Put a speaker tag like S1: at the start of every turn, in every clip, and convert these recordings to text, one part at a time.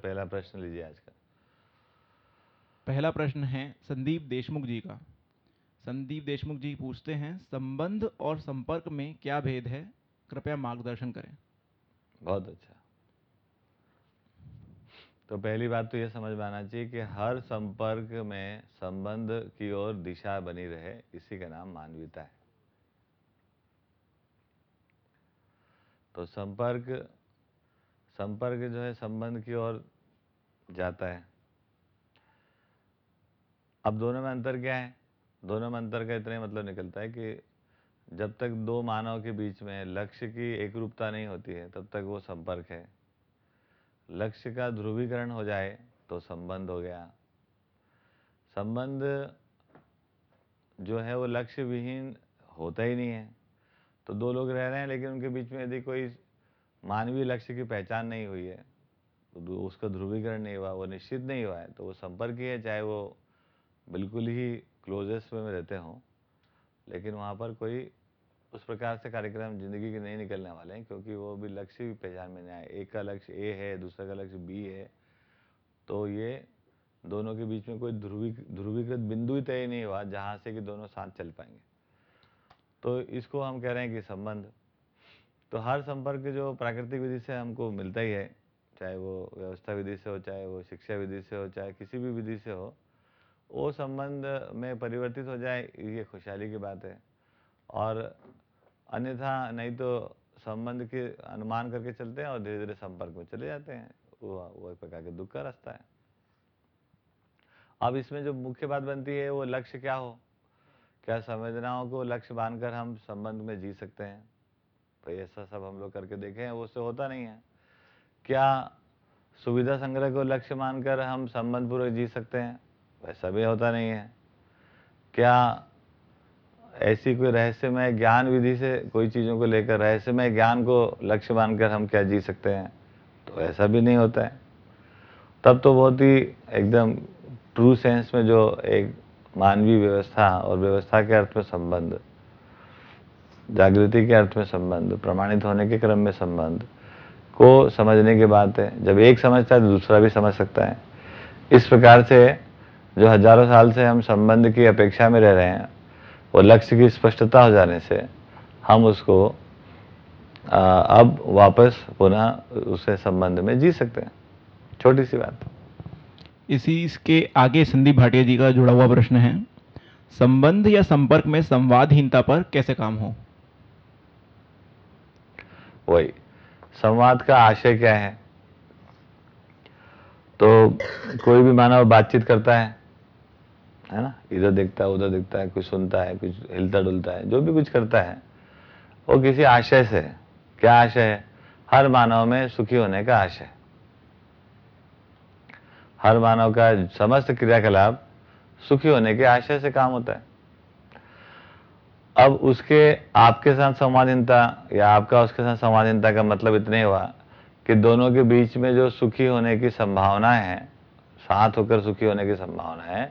S1: पहला प्रश्न लीजिए आज का।
S2: पहला प्रश्न है संदीप देशमुख जी का। संदीप देशमुख जी पूछते हैं संबंध और संपर्क में क्या भेद है? कृपया मार्गदर्शन करें।
S1: बहुत अच्छा। तो पहली बात तो यह समझ में आना चाहिए कि हर संपर्क में संबंध की ओर दिशा बनी रहे इसी का नाम मानवीयता है। तो संपर्क संपर्क जो है संबंध की ओर जाता है। अब दोनों में अंतर क्या है? दोनों में अंतर का इतना मतलब निकलता है कि जब तक दो मानव के बीच में लक्ष्य की एक रूपता नहीं होती है, तब तक वो संपर्क है। लक्ष्य का ध्रुवीकरण हो जाए तो संबंध हो गया। संबंध जो है वो लक्ष्य विहीन होता ही नहीं है। तो दो लोग रह रहे हैं, लेकिन उनके बीच में यदि कोई मानवीय लक्ष्य की पहचान नहीं हुई है उसका ध्रुवीकरण नहीं हुआ, वो निश्चित नहीं हुआ है। तो वो संपर्क ही है, चाहे वो बिल्कुल ही क्लोजेस्ट में रहते हों, लेकिन वहाँ पर कोई उस प्रकार से कार्यक्रम ज़िंदगी के नहीं निकलने वाले हैं, क्योंकि वो भी लक्ष्य भी पहचान में नहीं आए। एक का लक्ष्य ए है, दूसरे का लक्ष्य बी है। तो ये दोनों के बीच में कोई ध्रुवी, ध्रुवीकृत बिंदु ही तय नहीं हुआ, जहाँ से कि दोनों साथ चल पाएँगे। तो इसको हम कह रहे हैं कि संबंध। तो हर संपर्क जो प्राकृतिक विधि से हमको मिलता ही है चाहे वो व्यवस्था विधि से हो, चाहे वो शिक्षा विधि से हो, चाहे किसी भी विधि से हो, वो संबंध में परिवर्तित हो जाए, ये खुशहाली की बात है। और अन्यथा नहीं तो संबंध के अनुमान करके चलते हैं और धीरे धीरे संपर्क में चले जाते हैं। वो वो एक प्रकार के दुख का रास्ता है। अब इसमें जो मुख्य बात बनती है, वो लक्ष्य क्या हो? क्या संवेदनाओं को लक्ष्य बांधकर हम संबंध में जी सकते हैं? तो ऐसा सब हम लोग करके देखे हैं, वो उससे होता नहीं है। क्या सुविधा संग्रह को लक्ष्य मानकर हम संबंध पूर्वक जी सकते हैं? वैसा भी होता नहीं है। क्या ऐसी कोई रहस्यमय ज्ञान विधि से कोई चीज़ों को लेकर रहस्यमय ज्ञान को लक्ष्य मानकर हम क्या जी सकते हैं? तो ऐसा भी नहीं होता है। तब तो बहुत ही एकदम ट्रू सेंस में जो एक मानवीय व्यवस्था और व्यवस्था के अर्थ में संबंध, जागृति के अर्थ में संबंध, प्रमाणित होने के क्रम में संबंध को समझने की बात है। जब एक समझता है तो दूसरा भी समझ सकता है। इस प्रकार से जो हज़ारों साल से हम संबंध की अपेक्षा में रह रहे हैं वो लक्ष्य की स्पष्टता हो जाने से हम उसको आ, अब वापस पुनः उससे संबंध में जी सकते हैं। छोटी सी बात।
S2: इसी इसके आगे संदीप भाटिया जी का जुड़ा हुआ प्रश्न है संबंध या संपर्क में संवादहीनता पर कैसे काम हो?
S1: वही। संवाद का आशय क्या है? तो कोई भी मानव बातचीत करता है है ना? इधर देखता है, उधर देखता है, कुछ सुनता है, कुछ हिलता डुलता है, जो भी कुछ करता है, वो किसी आशय से क्या आशय है? हर मानव में सुखी होने का आशय हर मानव का समस्त क्रियाकलाप सुखी होने के आशय से काम होता है। अब उसके, आपके साथ संवादहीनता या आपका उसके साथ संवादहीनता का मतलब इतने हुआ कि दोनों के बीच में जो सुखी होने की संभावना है, साथ होकर सुखी होने की संभावना है,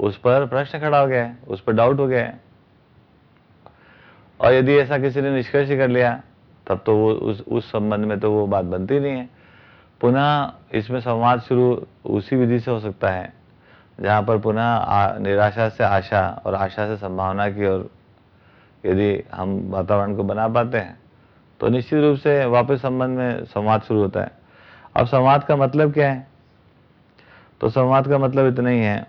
S1: उस पर प्रश्न खड़ा हो गया है, उस पर डाउट हो गया है। और यदि ऐसा किसी ने निष्कर्ष कर लिया, तब तो वो उस उस संबंध में तो वो बात बनती नहीं है। पुनः इसमें संवाद शुरू उसी विधि से हो सकता है, जहाँ पर पुनः निराशा से आशा और आशा से संभावना की ओर यदि हम वातावरण को बना पाते हैं तो निश्चित रूप से वापस संबंध में संवाद शुरू होता है। अब संवाद का मतलब क्या है? तो संवाद का मतलब इतना ही है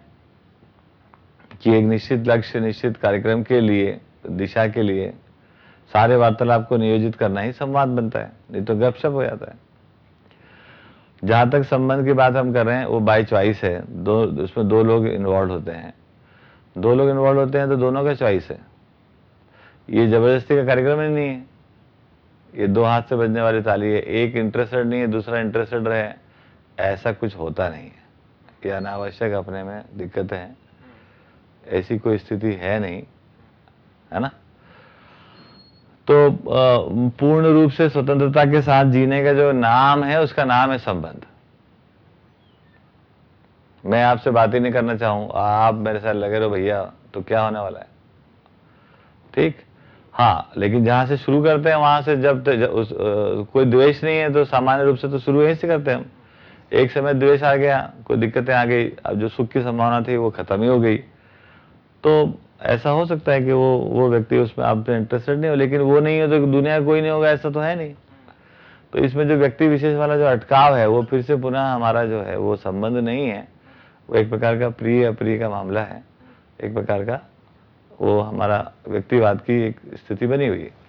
S1: कि एक निश्चित लक्ष्य, निश्चित कार्यक्रम के लिए, दिशा के लिए सारे वार्तालाप को नियोजित करना ही संवाद बनता है, नहीं तो गपशप हो जाता है। जहाँ तक संबंध की बात हम कर रहे हैं, वो बाई चॉइस है। दो, उसमें दो लोग इन्वॉल्व होते हैं। दो लोग इन्वॉल्व होते हैं तो दोनों का चॉइस है। ये ज़बरदस्ती का कार्यक्रम ही नहीं है। ये दो हाथ से बजने वाली ताली है। एक इंटरेस्टेड नहीं है, दूसरा इंटरेस्टेड रहे ऐसा कुछ होता नहीं है। ये अनावश्यक अपने में दिक्कत है। ऐसी कोई स्थिति है नहीं, है ना? तो पूर्ण रूप से स्वतंत्रता के साथ जीने का जो नाम है, उसका नाम है संबंध। मैं आपसे बात ही नहीं करना चाहूँ। आप मेरे साथ लगे रहो भैया तो क्या होने वाला है? ठीक? हाँ लेकिन जहाँ से शुरू करते हैं वहाँ से जब, जब उस, आ, कोई द्वेष नहीं है तो सामान्य रूप से तो शुरू यहीं से करते हैं एक समय द्वेष आ गया कोई दिक्कतें आ गई अब जो सुख की संभावना थी वो खत्म ही हो गई। तो ऐसा हो सकता है कि वो वो व्यक्ति उसमें आप तो इंटरेस्टेड नहीं हो लेकिन वो नहीं हो तो दुनिया कोई नहीं होगा ऐसा तो है नहीं। तो इसमें जो व्यक्ति विशेष वाला जो अटकाव है वो फिर से पुनः हमारा जो है वो संबंध नहीं है। वो एक प्रकार का प्रिय अप्रिय का मामला है। एक प्रकार का वो हमारा व्यक्तिवाद की एक स्थिति बनी हुई है।